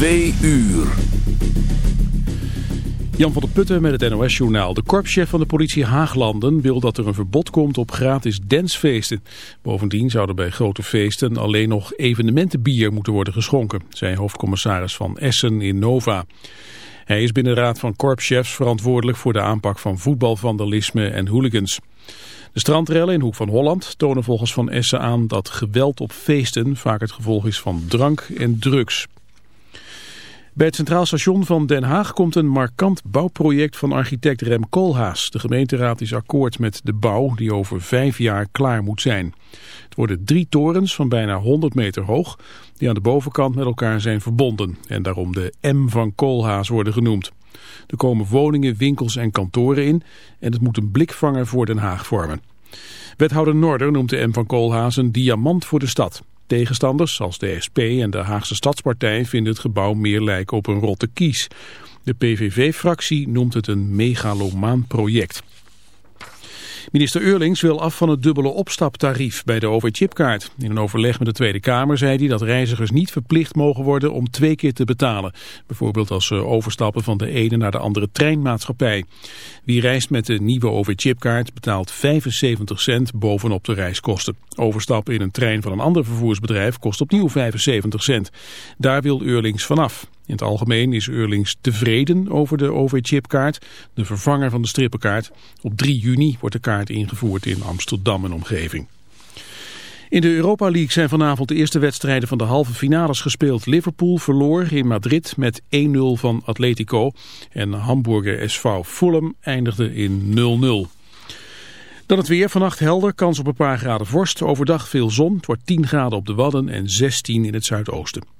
Twee uur. Jan van der Putten met het NOS-journaal. De korpschef van de politie Haaglanden wil dat er een verbod komt op gratis dansfeesten. Bovendien zouden bij grote feesten alleen nog evenementenbier moeten worden geschonken, zei hoofdcommissaris van Essen in Nova. Hij is binnen de raad van korpschefs verantwoordelijk voor de aanpak van voetbalvandalisme en hooligans. De strandrellen in Hoek van Holland tonen volgens Van Essen aan dat geweld op feesten vaak het gevolg is van drank en drugs. Bij het Centraal Station van Den Haag komt een markant bouwproject van architect Rem Koolhaas. De gemeenteraad is akkoord met de bouw die over vijf jaar klaar moet zijn. Het worden drie torens van bijna 100 meter hoog die aan de bovenkant met elkaar zijn verbonden en daarom de M van Koolhaas worden genoemd. Er komen woningen, winkels en kantoren in en het moet een blikvanger voor Den Haag vormen. Wethouder Noorder noemt de M van Koolhaas een diamant voor de stad. Tegenstanders, zoals de SP en de Haagse Stadspartij, vinden het gebouw meer lijken op een rotte kies. De PVV-fractie noemt het een megalomaan project. Minister Eurlings wil af van het dubbele opstaptarief bij de OV-chipkaart. In een overleg met de Tweede Kamer zei hij dat reizigers niet verplicht mogen worden om twee keer te betalen. Bijvoorbeeld als ze overstappen van de ene naar de andere treinmaatschappij. Wie reist met de nieuwe OV-chipkaart betaalt 75 cent bovenop de reiskosten. Overstappen in een trein van een ander vervoersbedrijf kost opnieuw 75 cent. Daar wil Eurlings vanaf. In het algemeen is Eurlings tevreden over de OV-chipkaart, de vervanger van de strippenkaart. Op 3 juni wordt de kaart ingevoerd in Amsterdam en omgeving. In de Europa League zijn vanavond de eerste wedstrijden van de halve finales gespeeld. Liverpool verloor in Madrid met 1-0 van Atletico en Hamburger SV Fulham eindigde in 0-0. Dan het weer. Vannacht helder, kans op een paar graden vorst. Overdag veel zon. Het wordt 10 graden op de Wadden en 16 in het zuidoosten.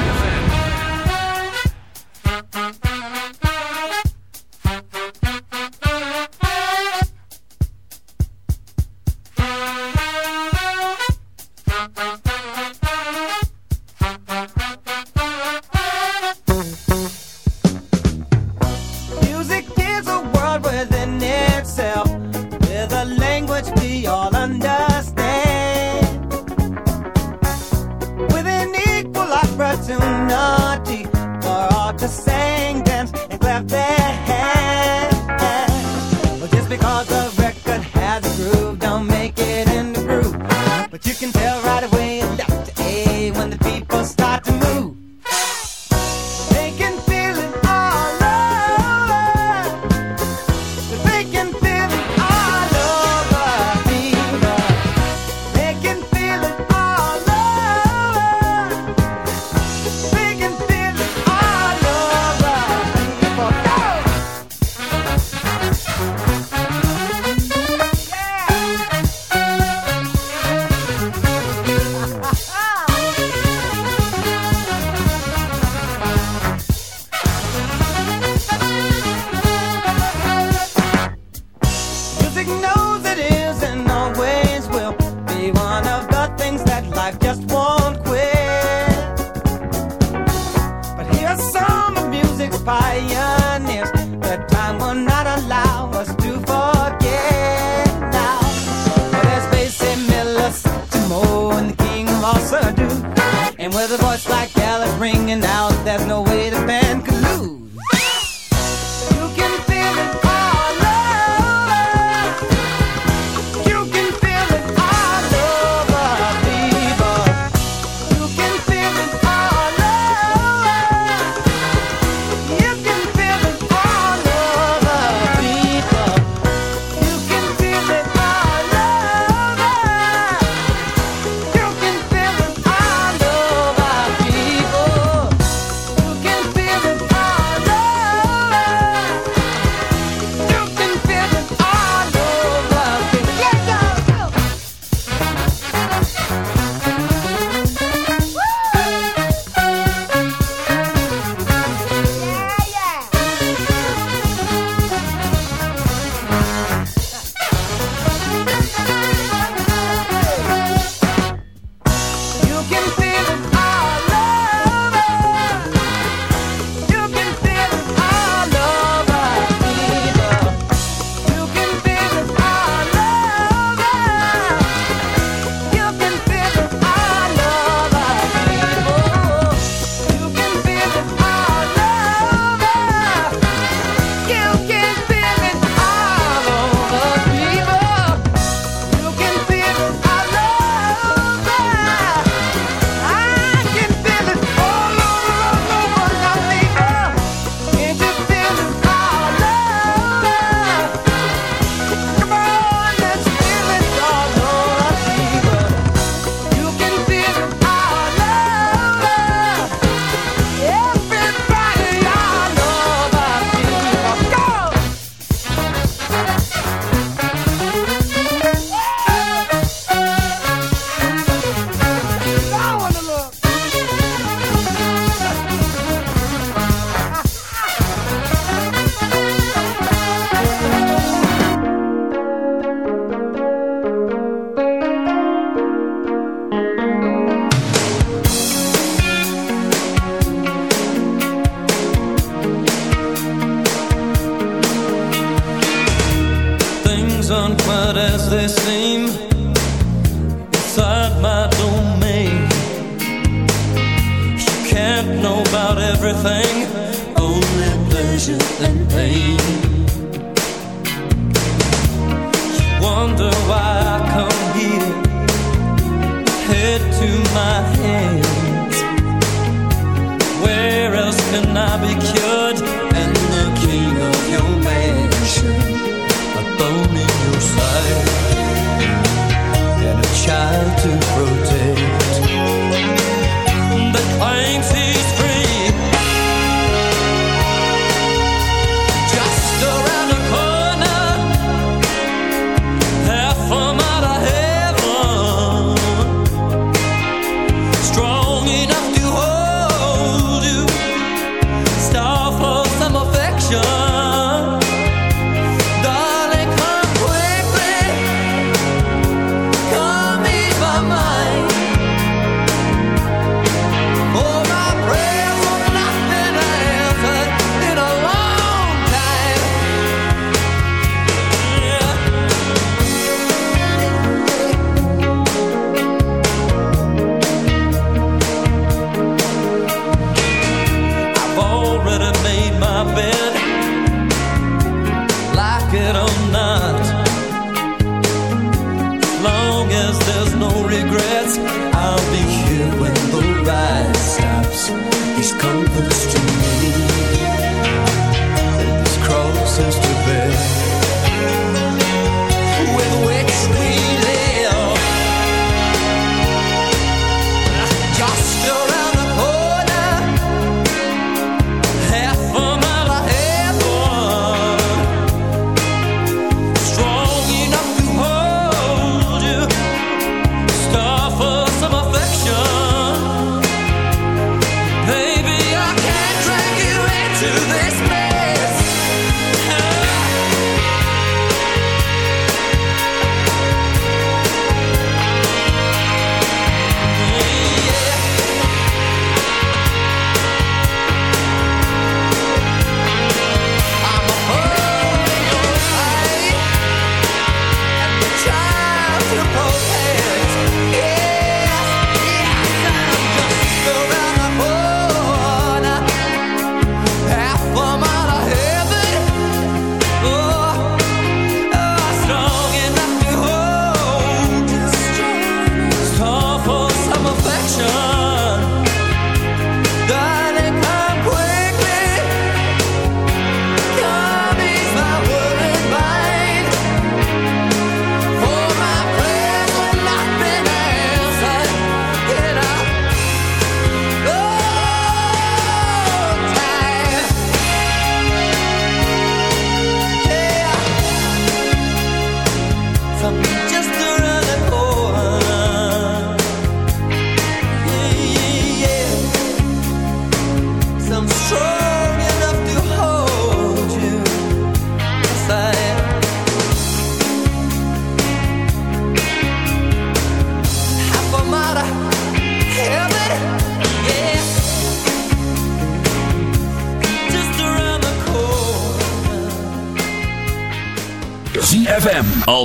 And with a voice like Gallup ringing out, there's no way the band could lose. You can feel it.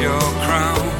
Your crown